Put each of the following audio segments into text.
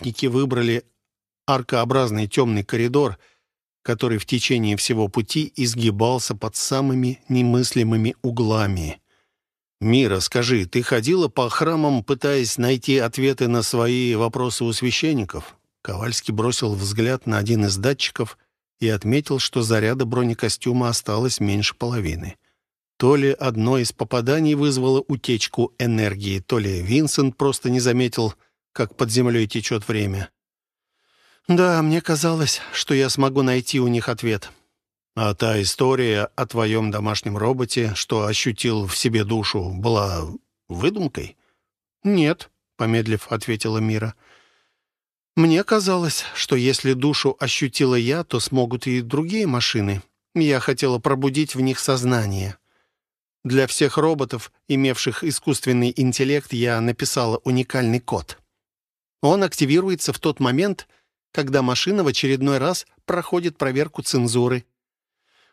спутники выбрали аркообразный темный коридор, который в течение всего пути изгибался под самыми немыслимыми углами. «Мира, скажи, ты ходила по храмам, пытаясь найти ответы на свои вопросы у священников?» Ковальский бросил взгляд на один из датчиков и отметил, что заряда бронекостюма осталось меньше половины. То ли одно из попаданий вызвало утечку энергии, то ли Винсент просто не заметил, как под землей течет время. «Да, мне казалось, что я смогу найти у них ответ». «А та история о твоем домашнем роботе, что ощутил в себе душу, была выдумкой?» «Нет», — помедлив, ответила Мира. «Мне казалось, что если душу ощутила я, то смогут и другие машины. Я хотела пробудить в них сознание». Для всех роботов, имевших искусственный интеллект, я написала уникальный код. Он активируется в тот момент, когда машина в очередной раз проходит проверку цензуры.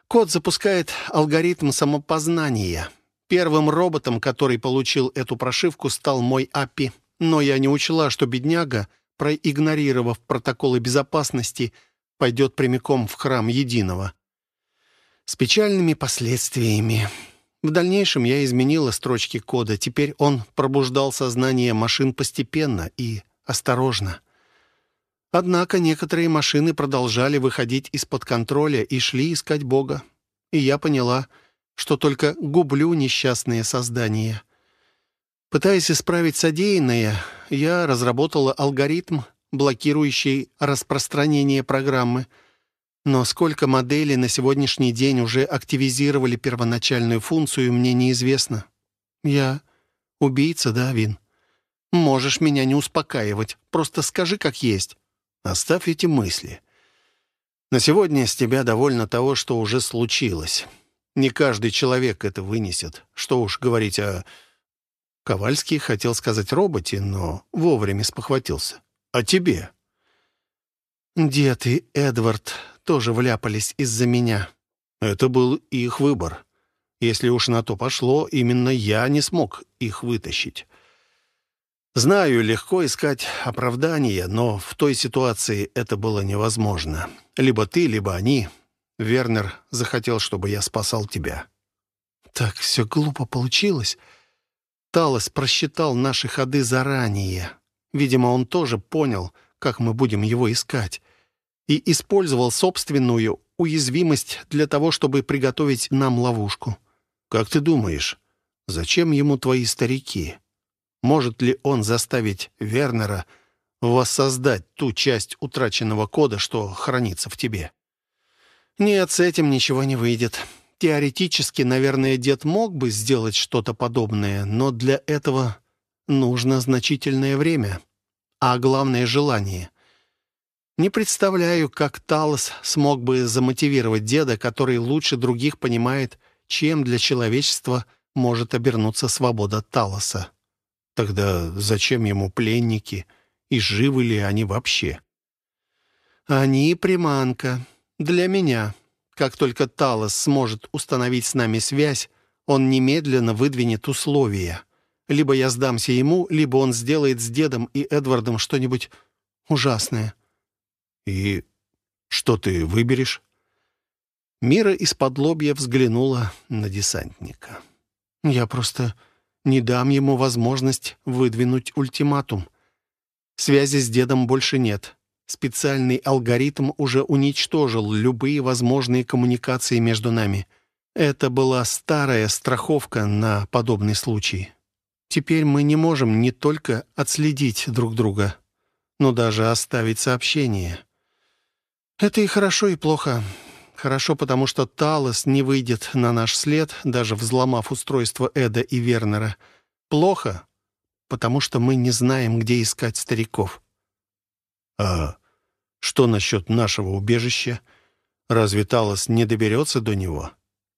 Код запускает алгоритм самопознания. Первым роботом, который получил эту прошивку, стал мой API. Но я не учла, что бедняга, проигнорировав протоколы безопасности, пойдет прямиком в храм Единого. С печальными последствиями. В дальнейшем я изменила строчки кода. Теперь он пробуждал сознание машин постепенно и осторожно. Однако некоторые машины продолжали выходить из-под контроля и шли искать Бога. И я поняла, что только гублю несчастные создания. Пытаясь исправить содеянное, я разработала алгоритм, блокирующий распространение программы — но сколько моделей на сегодняшний день уже активизировали первоначальную функцию, мне неизвестно. Я убийца, да, Вин? Можешь меня не успокаивать. Просто скажи, как есть. Оставь эти мысли. На сегодня с тебя довольно того, что уже случилось. Не каждый человек это вынесет. Что уж говорить о... Ковальский хотел сказать роботе, но вовремя спохватился. «О тебе». «Дед и Эдвард тоже вляпались из-за меня. Это был их выбор. Если уж на то пошло, именно я не смог их вытащить. Знаю, легко искать оправдания, но в той ситуации это было невозможно. Либо ты, либо они. Вернер захотел, чтобы я спасал тебя. Так все глупо получилось. Талос просчитал наши ходы заранее. Видимо, он тоже понял, как мы будем его искать и использовал собственную уязвимость для того, чтобы приготовить нам ловушку. Как ты думаешь, зачем ему твои старики? Может ли он заставить Вернера воссоздать ту часть утраченного кода, что хранится в тебе? Нет, с этим ничего не выйдет. Теоретически, наверное, дед мог бы сделать что-то подобное, но для этого нужно значительное время, а главное — желание — не представляю, как Талос смог бы замотивировать деда, который лучше других понимает, чем для человечества может обернуться свобода Талоса. Тогда зачем ему пленники? И живы ли они вообще? Они приманка. Для меня. Как только Талос сможет установить с нами связь, он немедленно выдвинет условия. Либо я сдамся ему, либо он сделает с дедом и Эдвардом что-нибудь ужасное. «И что ты выберешь?» Мира из-под лобья взглянула на десантника. «Я просто не дам ему возможность выдвинуть ультиматум. Связи с дедом больше нет. Специальный алгоритм уже уничтожил любые возможные коммуникации между нами. Это была старая страховка на подобный случай. Теперь мы не можем не только отследить друг друга, но даже оставить сообщение. Это и хорошо, и плохо. Хорошо, потому что Талос не выйдет на наш след, даже взломав устройство Эда и Вернера. Плохо, потому что мы не знаем, где искать стариков. А что насчет нашего убежища? Разве Талос не доберется до него?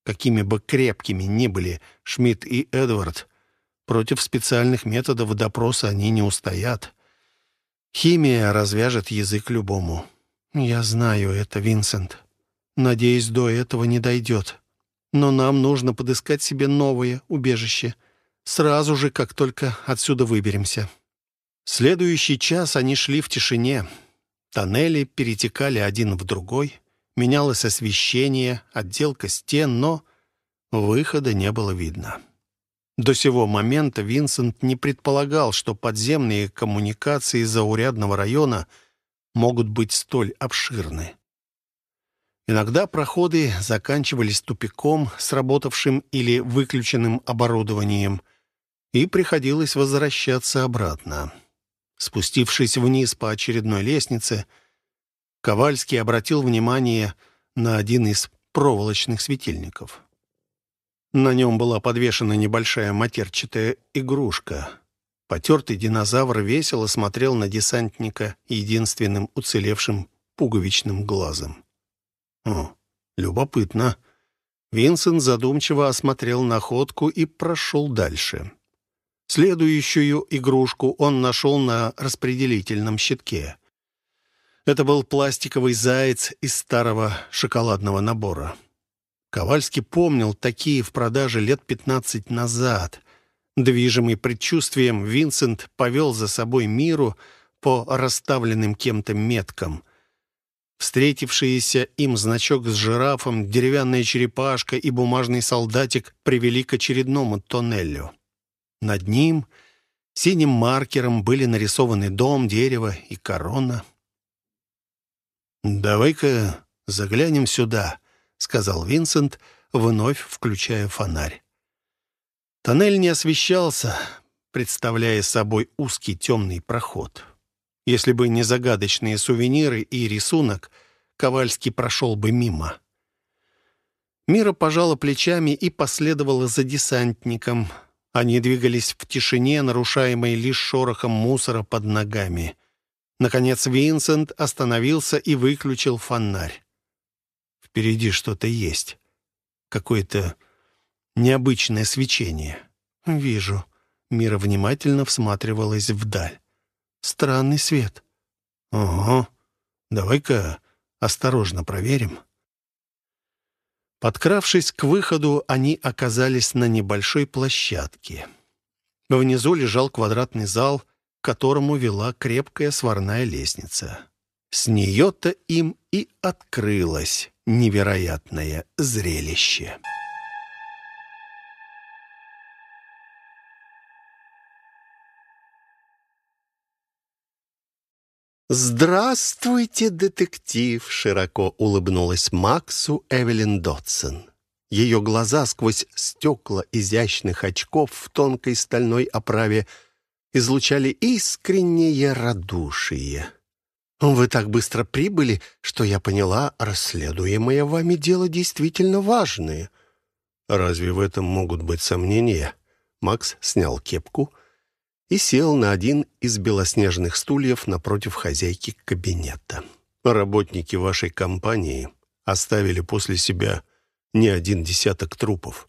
Какими бы крепкими ни были Шмидт и Эдвард, против специальных методов допроса они не устоят. Химия развяжет язык любому. «Я знаю это, Винсент. Надеюсь, до этого не дойдет. Но нам нужно подыскать себе новое убежище. Сразу же, как только отсюда выберемся». Следующий час они шли в тишине. Тоннели перетекали один в другой, менялось освещение, отделка стен, но выхода не было видно. До сего момента Винсент не предполагал, что подземные коммуникации заурядного района могут быть столь обширны. Иногда проходы заканчивались тупиком, сработавшим или выключенным оборудованием, и приходилось возвращаться обратно. Спустившись вниз по очередной лестнице, Ковальский обратил внимание на один из проволочных светильников. На нем была подвешена небольшая матерчатая игрушка. Потертый динозавр весело смотрел на десантника единственным уцелевшим пуговичным глазом. «О, любопытно». Винсент задумчиво осмотрел находку и прошел дальше. Следующую игрушку он нашел на распределительном щитке. Это был пластиковый заяц из старого шоколадного набора. Ковальский помнил такие в продаже лет 15 назад. Движимый предчувствием, Винсент повел за собой миру по расставленным кем-то меткам. Встретившиеся им значок с жирафом, деревянная черепашка и бумажный солдатик привели к очередному тоннелю. Над ним синим маркером были нарисованы дом, дерево и корона. «Давай-ка заглянем сюда», — сказал Винсент, вновь включая фонарь. Тоннель не освещался, представляя собой узкий темный проход. Если бы не загадочные сувениры и рисунок, Ковальский прошел бы мимо. Мира пожала плечами и последовала за десантником — они двигались в тишине, нарушаемой лишь шорохом мусора под ногами. Наконец Винсент остановился и выключил фонарь. Впереди что-то есть. Какое-то необычное свечение. «Вижу». Мира внимательно всматривалась вдаль. «Странный свет». «Ого. Давай-ка осторожно проверим». Подкравшись к выходу, они оказались на небольшой площадке. Внизу лежал квадратный зал, к которому вела крепкая сварная лестница. С нее-то им и открылось невероятное зрелище. «Здравствуйте, детектив!» — широко улыбнулась Максу Эвелин Дотсон. Ее глаза сквозь стекла изящных очков в тонкой стальной оправе излучали искреннее радушие. «Вы так быстро прибыли, что я поняла, расследуемое вами дело действительно важное». «Разве в этом могут быть сомнения?» Макс снял кепку — и сел на один из белоснежных стульев напротив хозяйки кабинета. Работники вашей компании оставили после себя не один десяток трупов.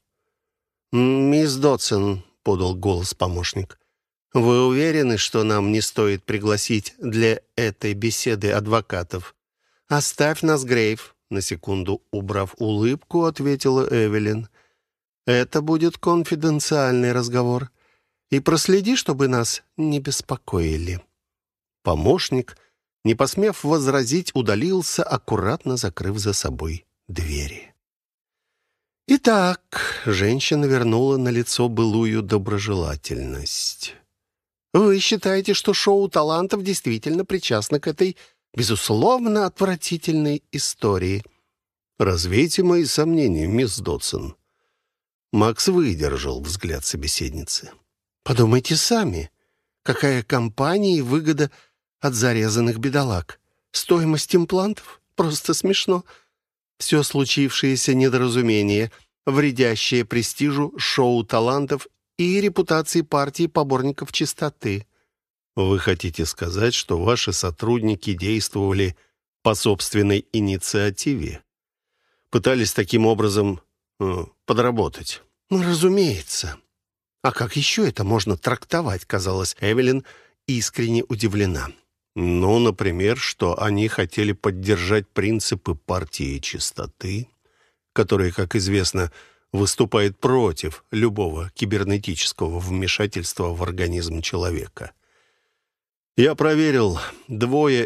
«Мисс Дотсон», — подал голос помощник, — «вы уверены, что нам не стоит пригласить для этой беседы адвокатов?» «Оставь нас, Грейв», — на секунду убрав улыбку, ответила Эвелин. «Это будет конфиденциальный разговор и проследи, чтобы нас не беспокоили». Помощник, не посмев возразить, удалился, аккуратно закрыв за собой двери. «Итак», — женщина вернула на лицо былую доброжелательность. «Вы считаете, что шоу талантов действительно причастно к этой, безусловно, отвратительной истории?» «Развейте мои сомнения, мисс Дотсон». Макс выдержал взгляд собеседницы. Подумайте сами, какая компания и выгода от зарезанных бедолаг. Стоимость имплантов? Просто смешно. Все случившееся недоразумение, вредящее престижу шоу талантов и репутации партии поборников чистоты. Вы хотите сказать, что ваши сотрудники действовали по собственной инициативе? Пытались таким образом э, подработать? Ну, разумеется. А как еще это можно трактовать, казалось, Эвелин искренне удивлена. Ну, например, что они хотели поддержать принципы партии чистоты, которые, как известно, выступает против любого кибернетического вмешательства в организм человека. Я проверил. Двое